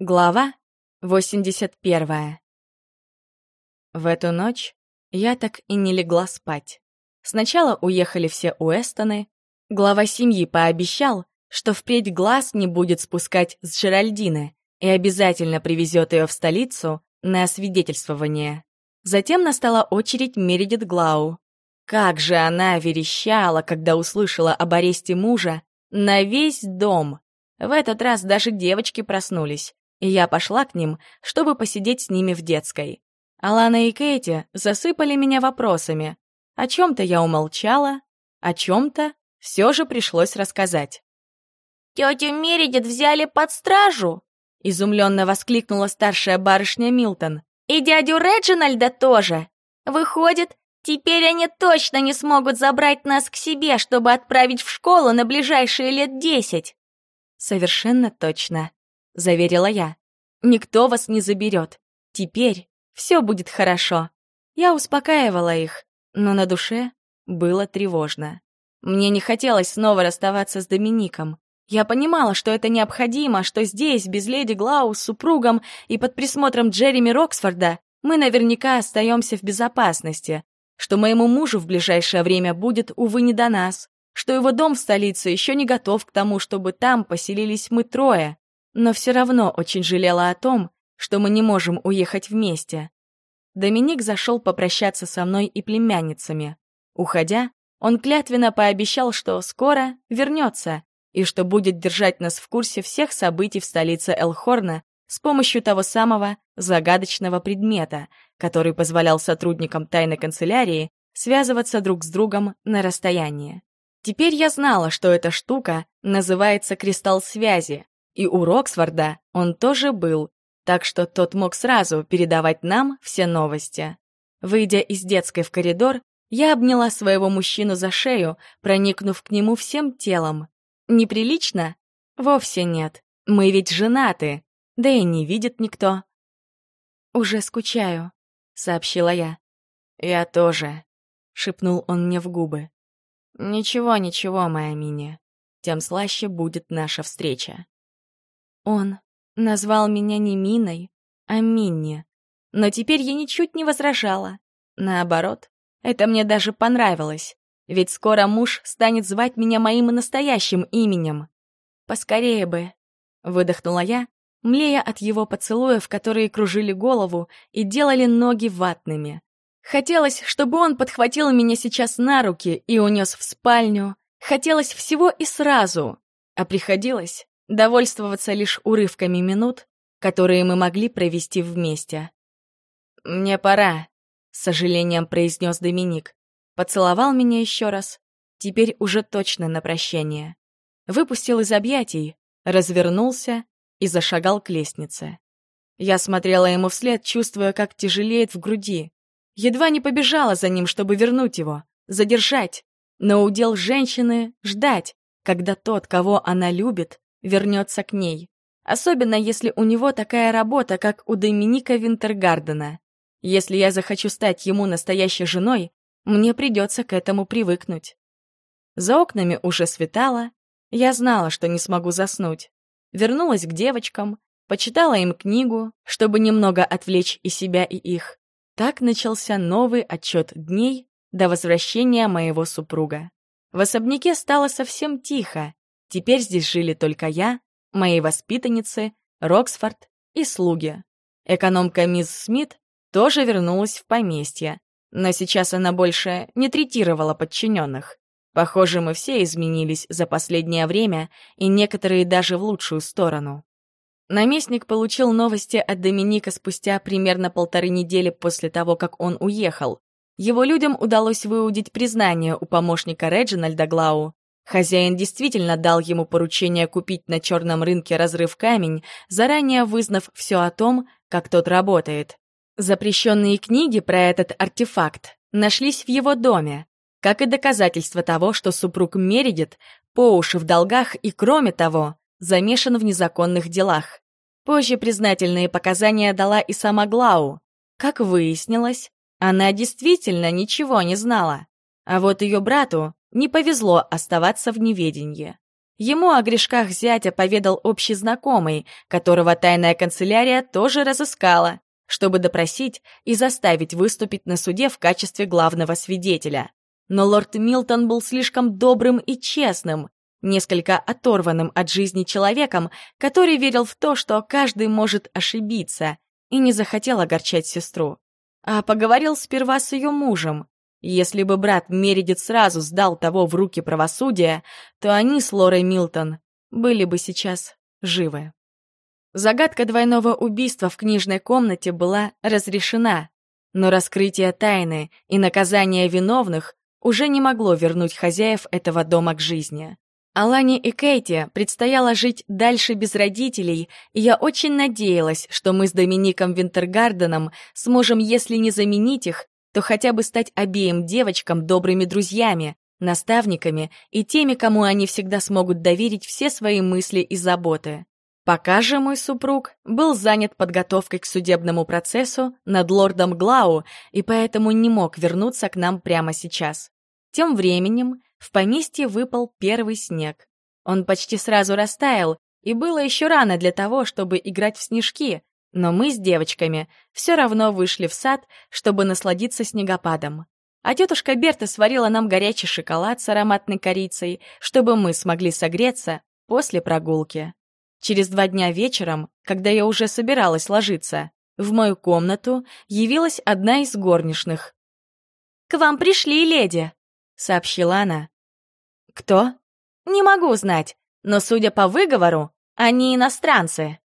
Глава 81 В эту ночь я так и не легла спать. Сначала уехали все Уэстоны. Глава семьи пообещал, что впредь глаз не будет спускать с Джеральдины и обязательно привезет ее в столицу на освидетельствование. Затем настала очередь Мередит Глау. Как же она верещала, когда услышала об аресте мужа на весь дом. В этот раз даже девочки проснулись и я пошла к ним, чтобы посидеть с ними в детской. Алана и Кейти засыпали меня вопросами. О чем-то я умолчала, о чем-то все же пришлось рассказать. «Тетю Мередит взяли под стражу!» — изумленно воскликнула старшая барышня Милтон. «И дядю Реджинальда тоже! Выходит, теперь они точно не смогут забрать нас к себе, чтобы отправить в школу на ближайшие лет десять!» «Совершенно точно!» Заверила я. «Никто вас не заберет. Теперь все будет хорошо». Я успокаивала их, но на душе было тревожно. Мне не хотелось снова расставаться с Домиником. Я понимала, что это необходимо, что здесь, без леди Глау, с супругом и под присмотром Джереми Роксфорда, мы наверняка остаемся в безопасности, что моему мужу в ближайшее время будет, увы, не до нас, что его дом в столице еще не готов к тому, чтобы там поселились мы трое, но все равно очень жалела о том, что мы не можем уехать вместе. Доминик зашел попрощаться со мной и племянницами. Уходя, он клятвенно пообещал, что скоро вернется и что будет держать нас в курсе всех событий в столице Элхорна с помощью того самого загадочного предмета, который позволял сотрудникам тайной канцелярии связываться друг с другом на расстоянии. Теперь я знала, что эта штука называется кристалл связи, и у Роксфорда он тоже был, так что тот мог сразу передавать нам все новости. Выйдя из детской в коридор, я обняла своего мужчину за шею, проникнув к нему всем телом. Неприлично? Вовсе нет. Мы ведь женаты, да и не видит никто. «Уже скучаю», — сообщила я. «Я тоже», — шепнул он мне в губы. «Ничего, ничего, моя Мини. Тем слаще будет наша встреча». Он назвал меня не Миной, а Минни. Но теперь я ничуть не возражала. Наоборот, это мне даже понравилось. Ведь скоро муж станет звать меня моим настоящим именем. Поскорее бы, выдохнула я, млея от его поцелуев, которые кружили голову и делали ноги ватными. Хотелось, чтобы он подхватил меня сейчас на руки и унес в спальню. Хотелось всего и сразу. А приходилось довольствоваться лишь урывками минут, которые мы могли провести вместе. «Мне пора», — с сожалением произнес Доминик. Поцеловал меня еще раз, теперь уже точно на прощание. Выпустил из объятий, развернулся и зашагал к лестнице. Я смотрела ему вслед, чувствуя, как тяжелеет в груди. Едва не побежала за ним, чтобы вернуть его, задержать. Но удел женщины — ждать, когда тот, кого она любит, вернется к ней. Особенно если у него такая работа, как у Доминика Винтергардена. Если я захочу стать ему настоящей женой, мне придется к этому привыкнуть. За окнами уже светало, я знала, что не смогу заснуть. Вернулась к девочкам, почитала им книгу, чтобы немного отвлечь и себя, и их. Так начался новый отчет дней до возвращения моего супруга. В особняке стало совсем тихо, Теперь здесь жили только я, мои воспитанницы, Роксфорд и слуги. Экономка мисс Смит тоже вернулась в поместье, но сейчас она больше не третировала подчиненных. Похоже, мы все изменились за последнее время, и некоторые даже в лучшую сторону. Наместник получил новости от Доминика спустя примерно полторы недели после того, как он уехал. Его людям удалось выудить признание у помощника Реджинальда Глау, Хозяин действительно дал ему поручение купить на черном рынке разрыв камень, заранее вызнав все о том, как тот работает. Запрещенные книги про этот артефакт нашлись в его доме, как и доказательство того, что супруг Мередит по уши в долгах и, кроме того, замешан в незаконных делах. Позже признательные показания дала и сама Глау. Как выяснилось, она действительно ничего не знала. А вот ее брату не повезло оставаться в неведении. Ему о грешках зятя поведал общий знакомый, которого тайная канцелярия тоже разыскала, чтобы допросить и заставить выступить на суде в качестве главного свидетеля. Но лорд Милтон был слишком добрым и честным, несколько оторванным от жизни человеком, который верил в то, что каждый может ошибиться, и не захотел огорчать сестру. А поговорил сперва с ее мужем, если бы брат Мередит сразу сдал того в руки правосудия, то они с Лорой Милтон были бы сейчас живы. Загадка двойного убийства в книжной комнате была разрешена, но раскрытие тайны и наказание виновных уже не могло вернуть хозяев этого дома к жизни. Алане и Кейти предстояло жить дальше без родителей, и я очень надеялась, что мы с Домиником Винтергарденом сможем, если не заменить их, то хотя бы стать обеим девочкам добрыми друзьями, наставниками и теми, кому они всегда смогут доверить все свои мысли и заботы. Пока же мой супруг был занят подготовкой к судебному процессу над лордом Глау и поэтому не мог вернуться к нам прямо сейчас. Тем временем в поместье выпал первый снег. Он почти сразу растаял, и было еще рано для того, чтобы играть в снежки, но мы с девочками все равно вышли в сад, чтобы насладиться снегопадом. А тетушка Берта сварила нам горячий шоколад с ароматной корицей, чтобы мы смогли согреться после прогулки. Через два дня вечером, когда я уже собиралась ложиться, в мою комнату явилась одна из горничных. «К вам пришли, леди», — сообщила она. «Кто?» «Не могу знать, но, судя по выговору, они иностранцы».